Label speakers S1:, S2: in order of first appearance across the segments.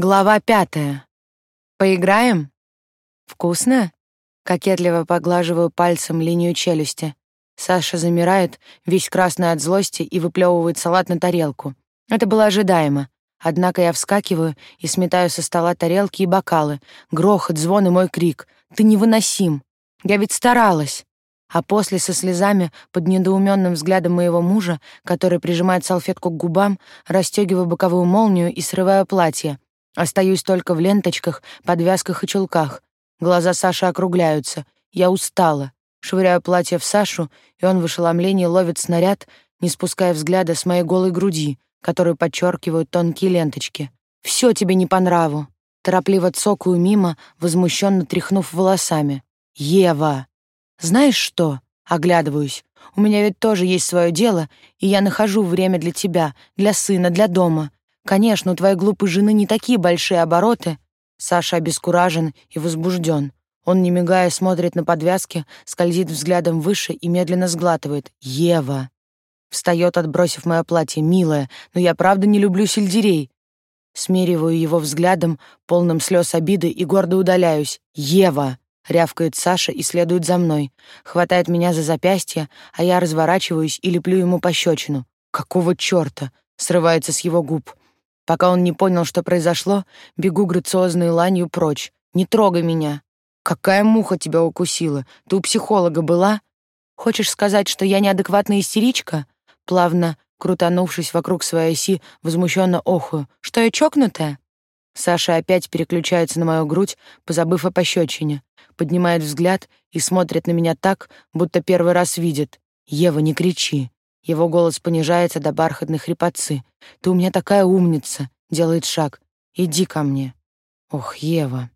S1: Глава пятая. Поиграем? Вкусно? Кокетливо поглаживаю пальцем линию челюсти. Саша замирает, весь красный от злости, и выплевывает салат на тарелку. Это было ожидаемо. Однако я вскакиваю и сметаю со стола тарелки и бокалы. Грохот, звон и мой крик. «Ты невыносим! Я ведь старалась!» А после со слезами под недоуменным взглядом моего мужа, который прижимает салфетку к губам, расстегиваю боковую молнию и срываю платье. Остаюсь только в ленточках, подвязках и чулках. Глаза Саши округляются. Я устала. Швыряю платье в Сашу, и он в ошеломлении ловит снаряд, не спуская взгляда с моей голой груди, которую подчеркивают тонкие ленточки. «Все тебе не по нраву!» Торопливо цокаю мимо, возмущенно тряхнув волосами. «Ева!» «Знаешь что?» — оглядываюсь. «У меня ведь тоже есть свое дело, и я нахожу время для тебя, для сына, для дома. Конечно, у твоей глупой жены не такие большие обороты. Саша обескуражен и возбужден. Он, не мигая, смотрит на подвязки, скользит взглядом выше и медленно сглатывает. «Ева!» Встает, отбросив мое платье. «Милая, но я правда не люблю сельдерей». Смериваю его взглядом, полным слез обиды, и гордо удаляюсь. «Ева!» — рявкает Саша и следует за мной. Хватает меня за запястье, а я разворачиваюсь и леплю ему пощечину. «Какого чёрта?» — срывается с его губ. Пока он не понял, что произошло, бегу грациозной ланью прочь. «Не трогай меня!» «Какая муха тебя укусила? Ты у психолога была?» «Хочешь сказать, что я неадекватная истеричка?» Плавно, крутанувшись вокруг своей оси, возмущенно охую. «Что я чокнутая?» Саша опять переключается на мою грудь, позабыв о пощечине. Поднимает взгляд и смотрит на меня так, будто первый раз видит. «Ева, не кричи. Его голос понижается до бархатной хрипотцы. «Ты у меня такая умница!» — делает шаг. «Иди ко мне». «Ох, Ева.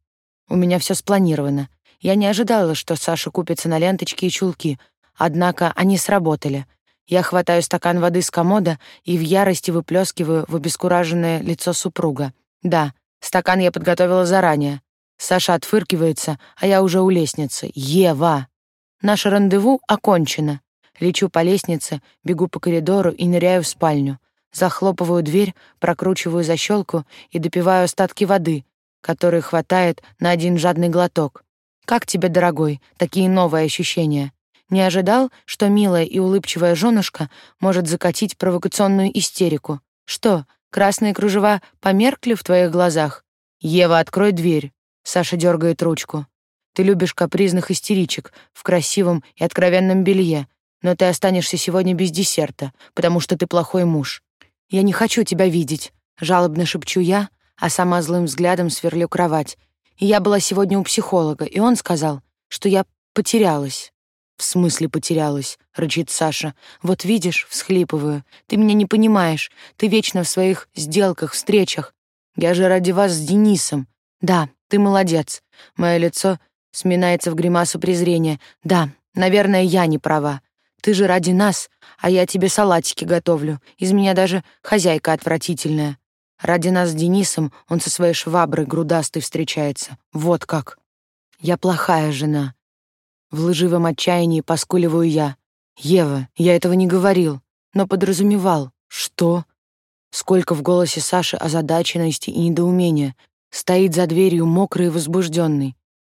S1: У меня все спланировано. Я не ожидала, что Саша купится на ленточки и чулки. Однако они сработали. Я хватаю стакан воды с комода и в ярости выплескиваю в обескураженное лицо супруга. Да, стакан я подготовила заранее. Саша отфыркивается, а я уже у лестницы. «Ева!» Наше рандеву окончено. Лечу по лестнице, бегу по коридору и ныряю в спальню. Захлопываю дверь, прокручиваю защелку и допиваю остатки воды, которой хватает на один жадный глоток. «Как тебе, дорогой, такие новые ощущения?» Не ожидал, что милая и улыбчивая женушка может закатить провокационную истерику. Что, красные кружева померкли в твоих глазах? Ева, открой дверь. Саша дергает ручку. Ты любишь капризных истеричек в красивом и откровенном белье, но ты останешься сегодня без десерта, потому что ты плохой муж. Я не хочу тебя видеть, жалобно шепчу я, а сама злым взглядом сверлю кровать. И я была сегодня у психолога, и он сказал, что я потерялась. В смысле потерялась, рычит Саша. Вот видишь, всхлипываю. Ты меня не понимаешь. Ты вечно в своих сделках, встречах. Я же ради вас с Денисом. Да, ты молодец. Мое лицо сминается в гримасу презрения. Да, наверное, я не права. Ты же ради нас, а я тебе салатики готовлю. Из меня даже хозяйка отвратительная. Ради нас с Денисом он со своей шваброй грудастой встречается. Вот как. Я плохая жена. В лживом отчаянии поскуливаю я. Ева, я этого не говорил, но подразумевал. Что? Сколько в голосе Саши озадаченности и недоумения. Стоит за дверью мокрый и возбужденный.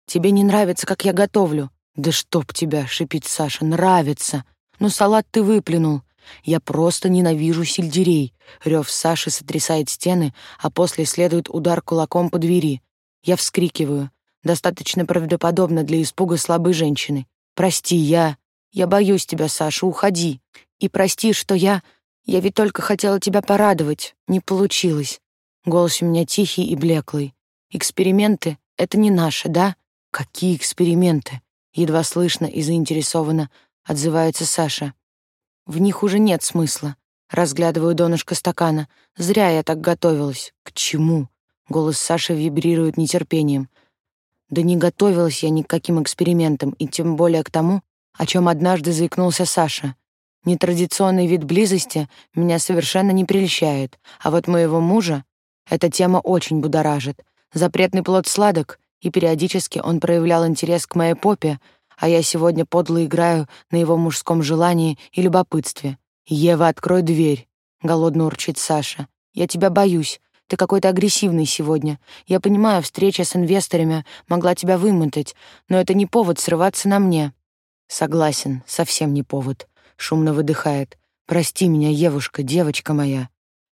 S1: Тебе не нравится, как я готовлю? Да чтоб тебя, шипит Саша, нравится. «Ну, салат ты выплюнул. Я просто ненавижу сельдерей». Рев Саши сотрясает стены, а после следует удар кулаком по двери. Я вскрикиваю. Достаточно правдоподобно для испуга слабой женщины. «Прости, я... Я боюсь тебя, Саша, уходи. И прости, что я... Я ведь только хотела тебя порадовать. Не получилось». Голос у меня тихий и блеклый. «Эксперименты — это не наше, да?» «Какие эксперименты?» Едва слышно и заинтересованно отзывается Саша. В них уже нет смысла. Разглядываю донышко стакана. Зря я так готовилась. К чему? Голос Саши вибрирует нетерпением. Да не готовилась я ни к каким экспериментам, и тем более к тому, о чем однажды заикнулся Саша. Нетрадиционный вид близости меня совершенно не прельщает, а вот моего мужа эта тема очень будоражит. Запретный плод сладок, и периодически он проявлял интерес к моей попе, а я сегодня подло играю на его мужском желании и любопытстве. «Ева, открой дверь», — голодно урчит Саша. «Я тебя боюсь. Ты какой-то агрессивный сегодня. Я понимаю, встреча с инвесторами могла тебя вымотать, но это не повод срываться на мне». «Согласен, совсем не повод», — шумно выдыхает. «Прости меня, Евушка, девочка моя».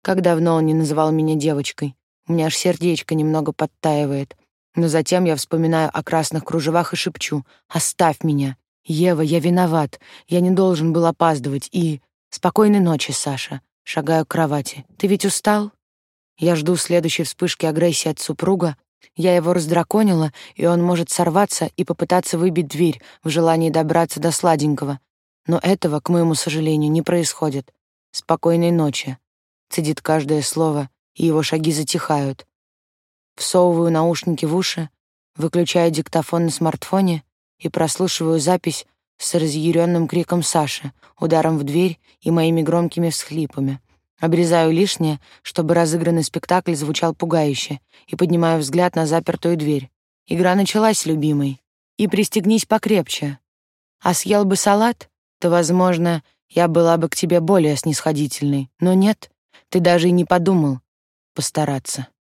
S1: Как давно он не называл меня девочкой. У меня аж сердечко немного подтаивает. Но затем я вспоминаю о красных кружевах и шепчу «Оставь меня! Ева, я виноват! Я не должен был опаздывать и...» «Спокойной ночи, Саша!» Шагаю к кровати. «Ты ведь устал?» Я жду следующей вспышки агрессии от супруга. Я его раздраконила, и он может сорваться и попытаться выбить дверь в желании добраться до сладенького. Но этого, к моему сожалению, не происходит. «Спокойной ночи!» Цедит каждое слово, и его шаги затихают. Всовываю наушники в уши, выключаю диктофон на смартфоне и прослушиваю запись с разъяренным криком Саши, ударом в дверь и моими громкими всхлипами. Обрезаю лишнее, чтобы разыгранный спектакль звучал пугающе, и поднимаю взгляд на запертую дверь. Игра началась, любимый. И пристегнись покрепче. А съел бы салат, то, возможно, я была бы к тебе более снисходительной. Но нет, ты даже и не подумал постараться.